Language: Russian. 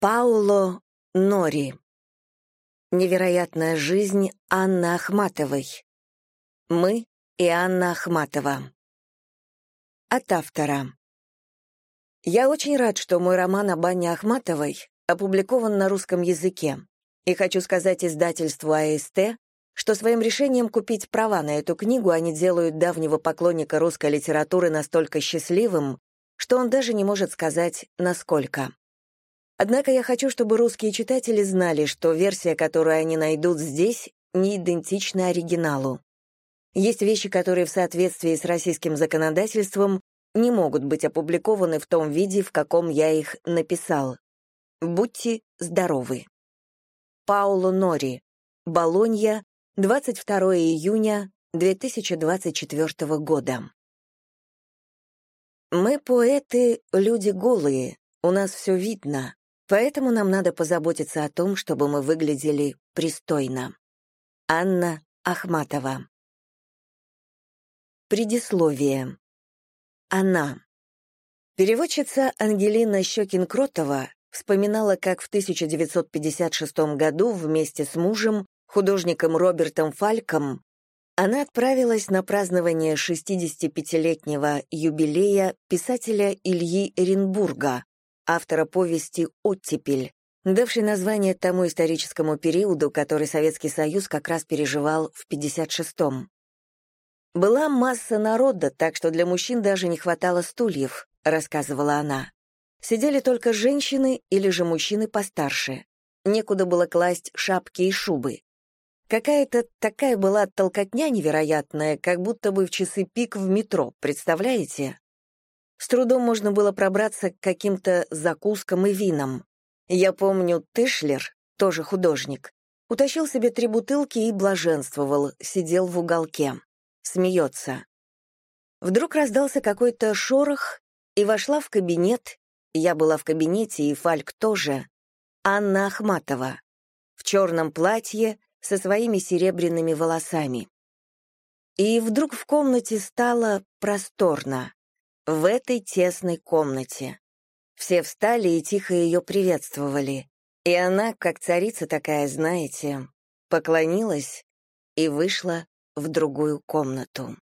Пауло Нори. Невероятная жизнь Анны Ахматовой. Мы и Анна Ахматова. От автора. Я очень рад, что мой роман об Анне Ахматовой опубликован на русском языке, и хочу сказать издательству АСТ, что своим решением купить права на эту книгу они делают давнего поклонника русской литературы настолько счастливым, что он даже не может сказать, насколько. Однако я хочу, чтобы русские читатели знали, что версия, которую они найдут здесь, не идентична оригиналу. Есть вещи, которые в соответствии с российским законодательством не могут быть опубликованы в том виде, в каком я их написал. Будьте здоровы. Пауло Нори. Болонья, 22 июня 2024 года. Мы, поэты, люди голые, у нас все видно, Поэтому нам надо позаботиться о том, чтобы мы выглядели пристойно. Анна Ахматова. Предисловие. Она. Переводчица Ангелина Щекин-Кротова вспоминала, как в 1956 году вместе с мужем, художником Робертом Фальком, она отправилась на празднование 65-летнего юбилея писателя Ильи Эренбурга, автора повести «Оттепель», давшей название тому историческому периоду, который Советский Союз как раз переживал в 56-м. «Была масса народа, так что для мужчин даже не хватало стульев», — рассказывала она. «Сидели только женщины или же мужчины постарше. Некуда было класть шапки и шубы. Какая-то такая была толкотня невероятная, как будто бы в часы пик в метро, представляете? С трудом можно было пробраться к каким-то закускам и винам. Я помню, Тышлер, тоже художник, утащил себе три бутылки и блаженствовал, сидел в уголке. Смеется. Вдруг раздался какой-то шорох, и вошла в кабинет, я была в кабинете, и Фальк тоже, Анна Ахматова, в черном платье со своими серебряными волосами. И вдруг в комнате стало просторно в этой тесной комнате. Все встали и тихо ее приветствовали. И она, как царица такая, знаете, поклонилась и вышла в другую комнату.